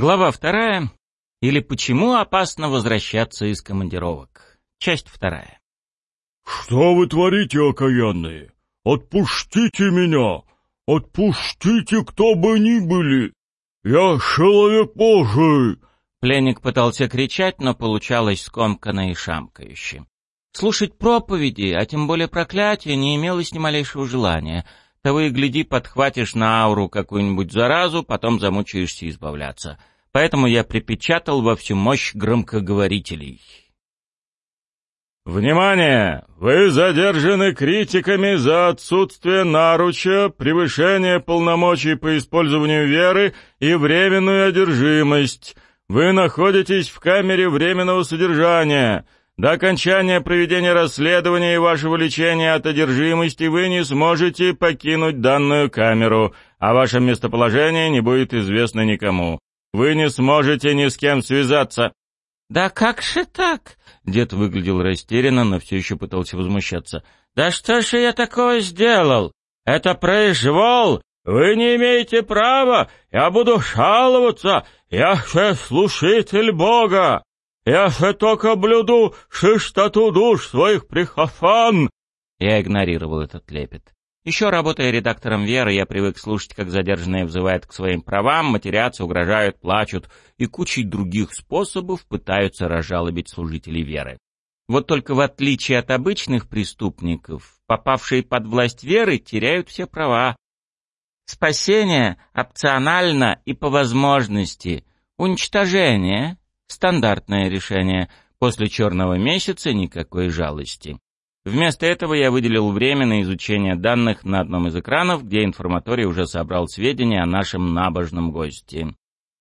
Глава вторая. Или почему опасно возвращаться из командировок. Часть вторая. «Что вы творите, окаянные? Отпустите меня! Отпустите, кто бы ни были! Я человек Божий!» Пленник пытался кричать, но получалось скомканно и шамкающе. Слушать проповеди, а тем более проклятия, не имелось ни малейшего желания. Того и гляди, подхватишь на ауру какую-нибудь заразу, потом замучаешься избавляться. Поэтому я припечатал во всю мощь громкоговорителей. «Внимание! Вы задержаны критиками за отсутствие наруча, превышение полномочий по использованию веры и временную одержимость. Вы находитесь в камере временного содержания». До окончания проведения расследования и вашего лечения от одержимости вы не сможете покинуть данную камеру, а ваше местоположение не будет известно никому. Вы не сможете ни с кем связаться». «Да как же так?» Дед выглядел растерянно, но все еще пытался возмущаться. «Да что же я такое сделал? Это произвол! Вы не имеете права! Я буду жаловаться! Я же слушатель Бога!» Я же только блюду чистоту душ своих прихофан!» Я игнорировал этот лепет. Еще работая редактором «Веры», я привык слушать, как задержанные взывают к своим правам, матерятся, угрожают, плачут и кучей других способов пытаются разжалобить служителей веры. Вот только в отличие от обычных преступников, попавшие под власть веры теряют все права. Спасение опционально и по возможности. Уничтожение Стандартное решение. После черного месяца никакой жалости. Вместо этого я выделил время на изучение данных на одном из экранов, где информаторий уже собрал сведения о нашем набожном госте.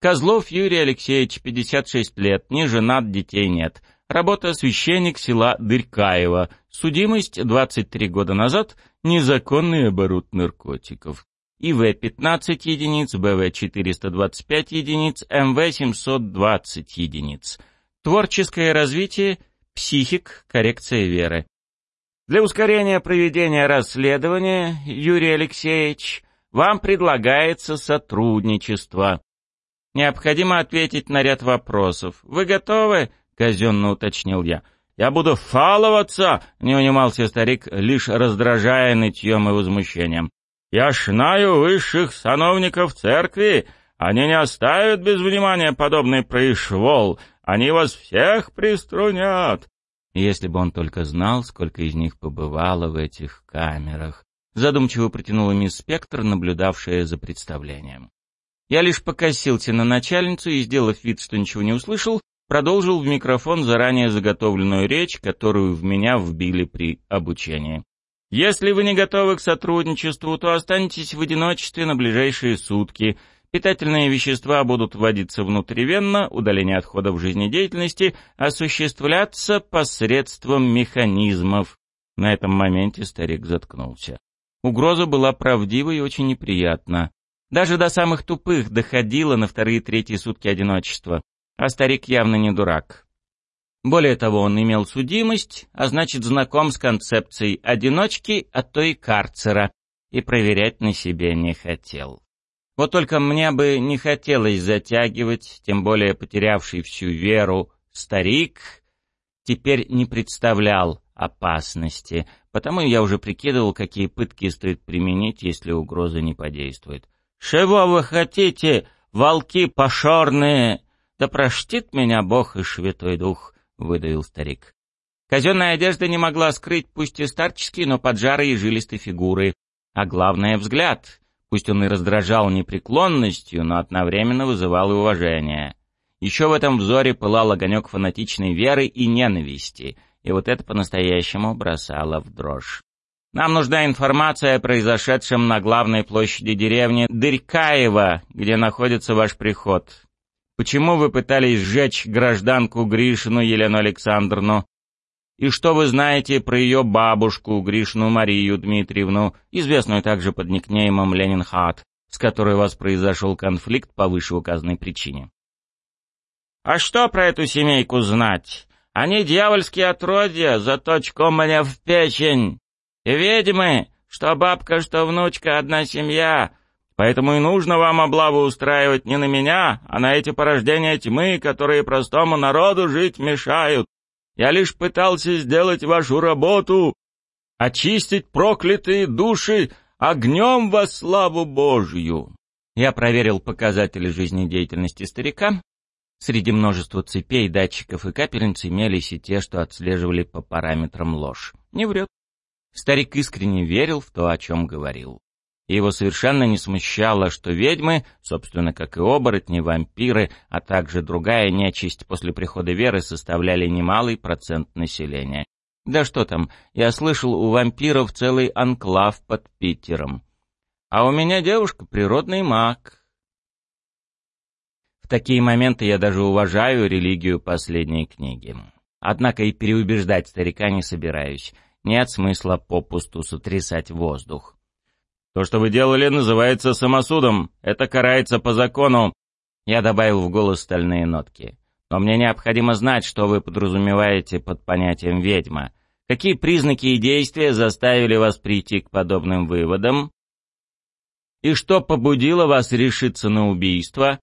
Козлов Юрий Алексеевич, 56 лет, не женат, детей нет. Работа священник села Дыркаева. Судимость 23 года назад, незаконный оборот наркотиков. ИВ-15 единиц, БВ-425 единиц, МВ-720 единиц. Творческое развитие, психик, коррекция веры. Для ускорения проведения расследования, Юрий Алексеевич, вам предлагается сотрудничество. Необходимо ответить на ряд вопросов. Вы готовы? Казенно уточнил я. Я буду фаловаться, не унимался старик, лишь раздражая нытьем и возмущением. Я знаю высших сановников церкви, они не оставят без внимания подобный произвол, они вас всех приструнят. Если бы он только знал, сколько из них побывало в этих камерах. Задумчиво протянула мисс Спектр, наблюдавшая за представлением. Я лишь покосился на начальницу и, сделав вид, что ничего не услышал, продолжил в микрофон заранее заготовленную речь, которую в меня вбили при обучении. Если вы не готовы к сотрудничеству, то останетесь в одиночестве на ближайшие сутки. Питательные вещества будут вводиться внутривенно, удаление отходов жизнедеятельности осуществляться посредством механизмов. На этом моменте старик заткнулся. Угроза была правдива и очень неприятна. Даже до самых тупых доходило на вторые-третьи сутки одиночества. А старик явно не дурак. Более того, он имел судимость, а значит знаком с концепцией одиночки, а то и карцера, и проверять на себе не хотел. Вот только мне бы не хотелось затягивать, тем более потерявший всю веру старик теперь не представлял опасности, потому я уже прикидывал, какие пытки стоит применить, если угроза не подействует. «Чего вы хотите, волки пошорные? Да простит меня Бог и Святой Дух!» — выдавил старик. Казенная одежда не могла скрыть пусть и старческие, но поджарые и жилистой фигуры. А главное — взгляд. Пусть он и раздражал непреклонностью, но одновременно вызывал и уважение. Еще в этом взоре пылал огонек фанатичной веры и ненависти, и вот это по-настоящему бросало в дрожь. Нам нужна информация о произошедшем на главной площади деревни Дырькаева, где находится ваш приход. Почему вы пытались сжечь гражданку Гришину Елену Александровну? И что вы знаете про ее бабушку Гришину Марию Дмитриевну, известную также под никнеймом Ленинхат, с которой у вас произошел конфликт по вышеуказанной причине? А что про эту семейку знать? Они дьявольские отродья, заточком мне в печень. И ведьмы, что бабка, что внучка, одна семья. Поэтому и нужно вам облаву устраивать не на меня, а на эти порождения тьмы, которые простому народу жить мешают. Я лишь пытался сделать вашу работу, очистить проклятые души огнем во славу Божью. Я проверил показатели жизнедеятельности старика. Среди множества цепей, датчиков и капельниц имелись и те, что отслеживали по параметрам ложь. Не врет. Старик искренне верил в то, о чем говорил и его совершенно не смущало, что ведьмы, собственно, как и оборотни, вампиры, а также другая нечисть после прихода веры составляли немалый процент населения. Да что там, я слышал, у вампиров целый анклав под Питером. А у меня девушка природный маг. В такие моменты я даже уважаю религию последней книги. Однако и переубеждать старика не собираюсь. Нет смысла попусту сотрясать воздух. То, что вы делали, называется самосудом. Это карается по закону. Я добавил в голос стальные нотки. Но мне необходимо знать, что вы подразумеваете под понятием «ведьма». Какие признаки и действия заставили вас прийти к подобным выводам? И что побудило вас решиться на убийство?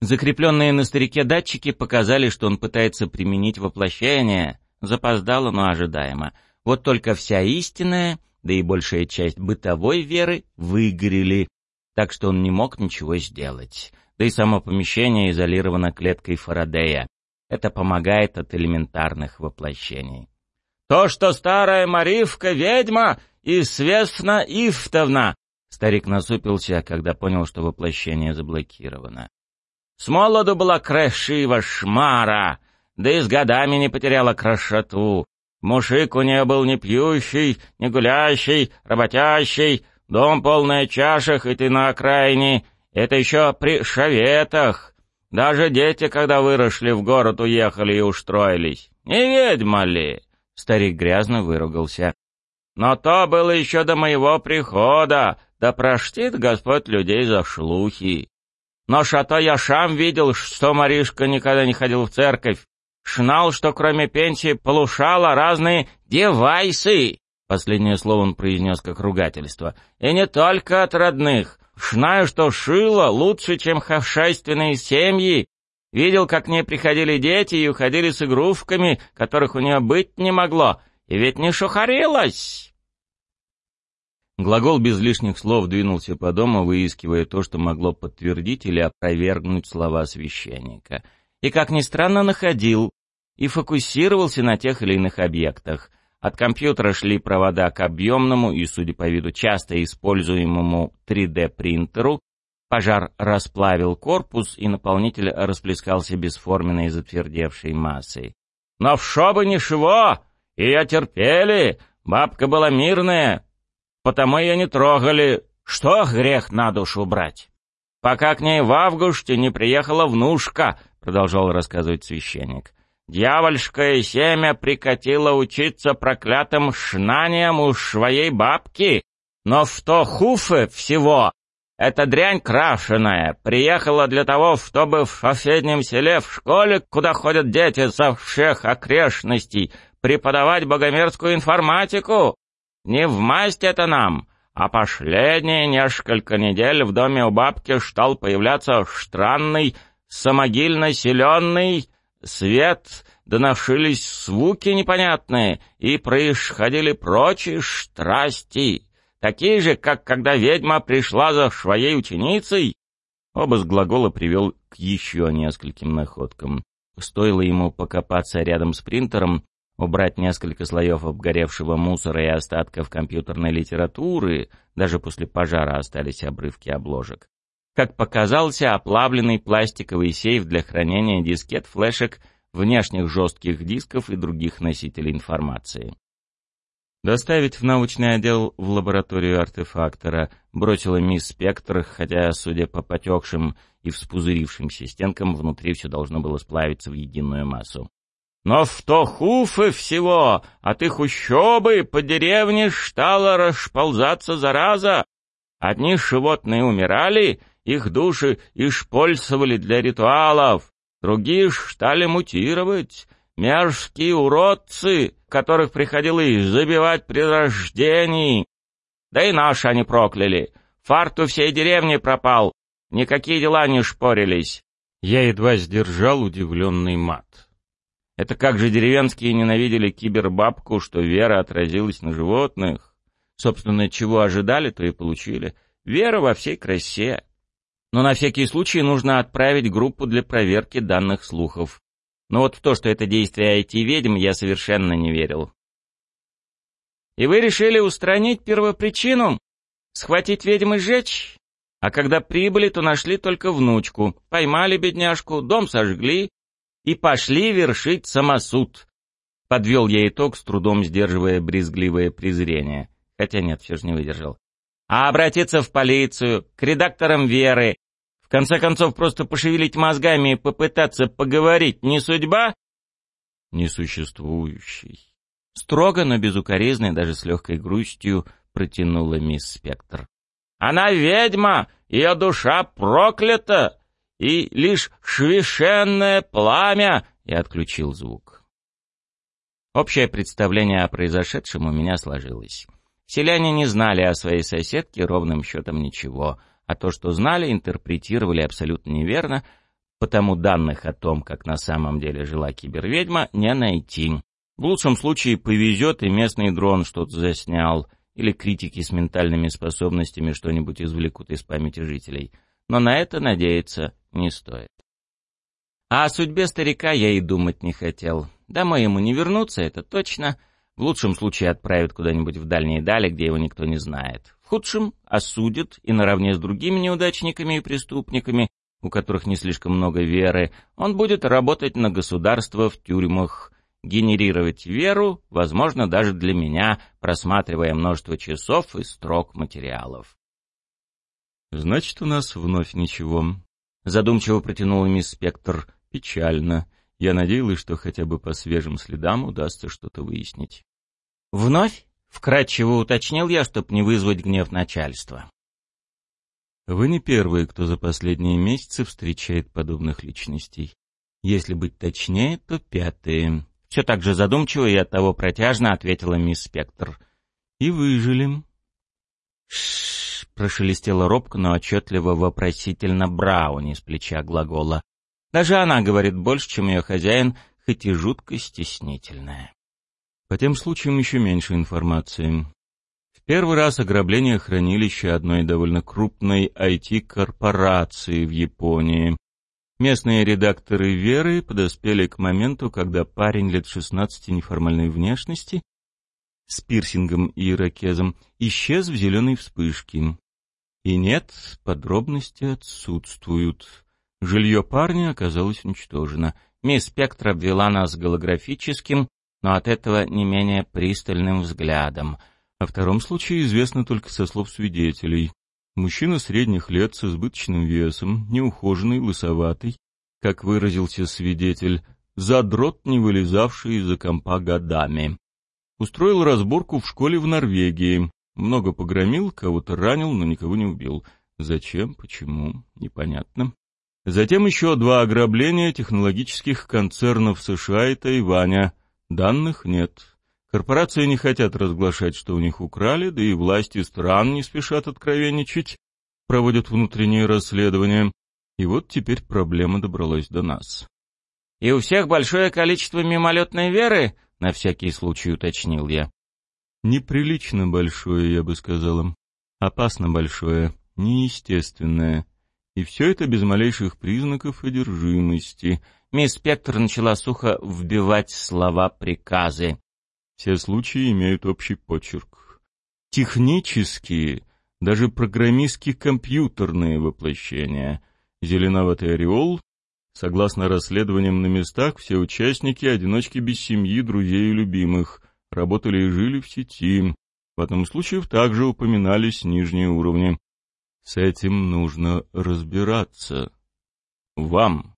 Закрепленные на старике датчики показали, что он пытается применить воплощение. Запоздало, но ожидаемо. Вот только вся истинная да и большая часть бытовой веры выгорели, так что он не мог ничего сделать. Да и само помещение изолировано клеткой Фарадея. Это помогает от элементарных воплощений. «То, что старая Маривка — ведьма, известно Ифтовна!» Старик насупился, когда понял, что воплощение заблокировано. «С молоду была красива шмара, да и с годами не потеряла красоту. Мужик у нее был не пьющий, не гулящий, работящий, дом полный чашек, и ты на окраине. Это еще при шаветах. Даже дети, когда выросли в город, уехали и устроились. Не ведьма ли?» Старик грязно выругался. «Но то было еще до моего прихода, да простит Господь людей за шлухи. Но шато я сам видел, что Маришка никогда не ходил в церковь, Шнал, что кроме пенсии полушала разные девайсы. Последнее слово он произнес как ругательство. И не только от родных. Знаю, что шила лучше, чем хавшайственные семьи. Видел, как к ней приходили дети и уходили с игрушками, которых у нее быть не могло. И ведь не шухарилась. Глагол без лишних слов двинулся по дому, выискивая то, что могло подтвердить или опровергнуть слова священника — и, как ни странно, находил и фокусировался на тех или иных объектах. От компьютера шли провода к объемному и, судя по виду, часто используемому 3D-принтеру. Пожар расплавил корпус, и наполнитель расплескался бесформенной затвердевшей массой. «Но в шо бы ничего! Ее терпели! Бабка была мирная, потому ее не трогали. Что грех на душу брать? Пока к ней в августе не приехала внушка, продолжал рассказывать священник. Дьявольское семя прикатило учиться проклятым шнаниям у своей бабки, но в то хуфы всего. Эта дрянь крашеная приехала для того, чтобы в соседнем селе в школе, куда ходят дети со всех окрестностей, преподавать богомерзкую информатику. Не в масть это нам, а последние несколько недель в доме у бабки стал появляться странный самогильно-селенный свет, доношились звуки непонятные, и происходили прочие страсти, такие же, как когда ведьма пришла за своей ученицей. Оба глагола привел к еще нескольким находкам. Стоило ему покопаться рядом с принтером, убрать несколько слоев обгоревшего мусора и остатков компьютерной литературы, даже после пожара остались обрывки обложек как показался оплавленный пластиковый сейф для хранения дискет, флешек, внешних жестких дисков и других носителей информации. Доставить в научный отдел в лабораторию артефактора бросила мисс Спектр, хотя, судя по потекшим и вспузырившимся стенкам, внутри все должно было сплавиться в единую массу. Но в то хуфы всего, от их ущебы по деревне стала расползаться зараза. Одни животные умирали, их души использовали для ритуалов, другие стали мутировать. Мерзкие уродцы, которых приходилось забивать при рождении. Да и наши они прокляли. Фарт у всей деревни пропал. Никакие дела не шпорились. Я едва сдержал удивленный мат. Это как же деревенские ненавидели кибербабку, что вера отразилась на животных. Собственно, чего ожидали, то и получили. Вера во всей красе. Но на всякий случай нужно отправить группу для проверки данных слухов. Но вот в то, что это действие IT-ведьм, я совершенно не верил. И вы решили устранить первопричину? Схватить ведьм и сжечь? А когда прибыли, то нашли только внучку. Поймали бедняжку, дом сожгли и пошли вершить самосуд. Подвел я итог, с трудом сдерживая брезгливое презрение. Хотя нет, все же не выдержал. А обратиться в полицию, к редакторам Веры. Конце концов, просто пошевелить мозгами и попытаться поговорить не судьба? Несуществующий. Строго, но безукоризной, даже с легкой грустью, протянула мисс Спектр. «Она ведьма! Ее душа проклята! И лишь священное пламя!» И отключил звук. Общее представление о произошедшем у меня сложилось. Селяне не знали о своей соседке ровным счетом ничего, а то, что знали, интерпретировали абсолютно неверно, потому данных о том, как на самом деле жила киберведьма, не найти. В лучшем случае повезет, и местный дрон что-то заснял, или критики с ментальными способностями что-нибудь извлекут из памяти жителей. Но на это надеяться не стоит. А о судьбе старика я и думать не хотел. Домой ему не вернуться, это точно. В лучшем случае отправят куда-нибудь в дальние дали, где его никто не знает. Худшем осудят и наравне с другими неудачниками и преступниками, у которых не слишком много веры, он будет работать на государство в тюрьмах, генерировать веру, возможно, даже для меня, просматривая множество часов и строк материалов. «Значит, у нас вновь ничего», — задумчиво протянул мисс Спектр. «Печально. Я надеялась, что хотя бы по свежим следам удастся что-то выяснить». «Вновь?» — вкратчиво уточнил я, чтобы не вызвать гнев начальства. «Вы не первые, кто за последние месяцы встречает подобных личностей. Если быть точнее, то пятые», все так же задумчиво и оттого протяжно ответила мисс Спектр. «И выжили». «Ш-ш-ш», прошелестела робко, но отчетливо вопросительно Брауни с плеча глагола. Даже она говорит больше, чем ее хозяин, хоть и жутко стеснительная. По тем случаям еще меньше информации. В первый раз ограбление хранилища одной довольно крупной IT-корпорации в Японии. Местные редакторы «Веры» подоспели к моменту, когда парень лет 16 неформальной внешности с пирсингом и ирокезом исчез в зеленой вспышке. И нет, подробности отсутствуют. Жилье парня оказалось уничтожено. Мисс Спектр обвела нас голографическим, но от этого не менее пристальным взглядом. О втором случае известно только со слов свидетелей. Мужчина средних лет с избыточным весом, неухоженный, лысоватый, как выразился свидетель, задрот, не вылезавший из-за компа годами. Устроил разборку в школе в Норвегии. Много погромил, кого-то ранил, но никого не убил. Зачем, почему, непонятно. Затем еще два ограбления технологических концернов США и Тайваня. Данных нет. Корпорации не хотят разглашать, что у них украли, да и власти стран не спешат откровенничать, проводят внутренние расследования. И вот теперь проблема добралась до нас. «И у всех большое количество мимолетной веры?» — на всякий случай уточнил я. «Неприлично большое, я бы сказала. Опасно большое, неестественное. И все это без малейших признаков одержимости». Мисс Спектр начала сухо вбивать слова приказы. Все случаи имеют общий почерк. Технические, даже программистски-компьютерные воплощения. Зеленоватый ореол. Согласно расследованиям на местах, все участники — одиночки без семьи, друзей и любимых. Работали и жили в сети. В одном случае также упоминались нижние уровни. С этим нужно разбираться. Вам.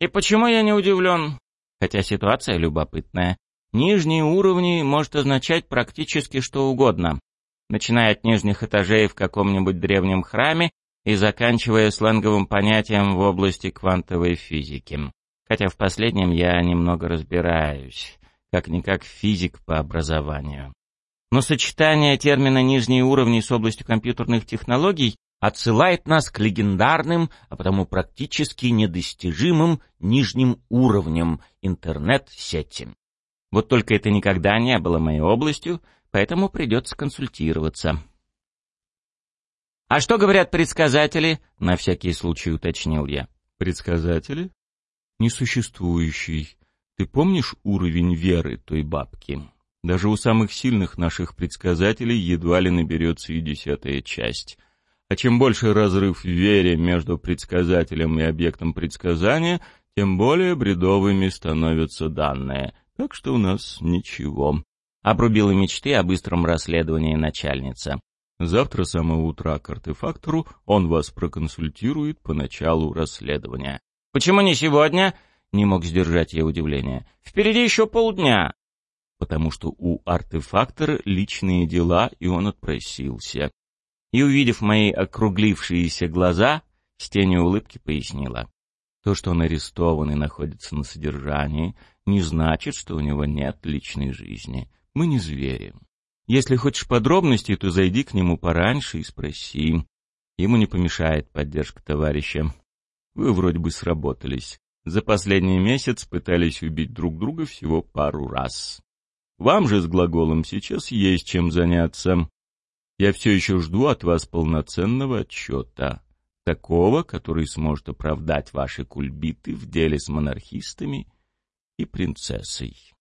И почему я не удивлен? Хотя ситуация любопытная. Нижние уровни может означать практически что угодно, начиная от нижних этажей в каком-нибудь древнем храме и заканчивая сленговым понятием в области квантовой физики. Хотя в последнем я немного разбираюсь, как-никак физик по образованию. Но сочетание термина «нижние уровни» с областью компьютерных технологий отсылает нас к легендарным, а потому практически недостижимым нижним уровням интернет-сети. Вот только это никогда не было моей областью, поэтому придется консультироваться. «А что говорят предсказатели?» — на всякий случай уточнил я. «Предсказатели?» «Несуществующий. Ты помнишь уровень веры той бабки? Даже у самых сильных наших предсказателей едва ли наберется и десятая часть. А чем больше разрыв в вере между предсказателем и объектом предсказания, тем более бредовыми становятся данные. Так что у нас ничего. Обрубила мечты о быстром расследовании начальница. Завтра с самого утра к артефактору он вас проконсультирует по началу расследования. «Почему не сегодня?» — не мог сдержать я удивление. «Впереди еще полдня». «Потому что у артефактора личные дела, и он отпросился». И, увидев мои округлившиеся глаза, с тенью улыбки пояснила. То, что он арестован и находится на содержании, не значит, что у него нет личной жизни. Мы не звери. Если хочешь подробностей, то зайди к нему пораньше и спроси. Ему не помешает поддержка товарища. Вы вроде бы сработались. За последний месяц пытались убить друг друга всего пару раз. Вам же с глаголом сейчас есть чем заняться. Я все еще жду от вас полноценного отчета. Такого, который сможет оправдать ваши кульбиты в деле с монархистами и принцессой.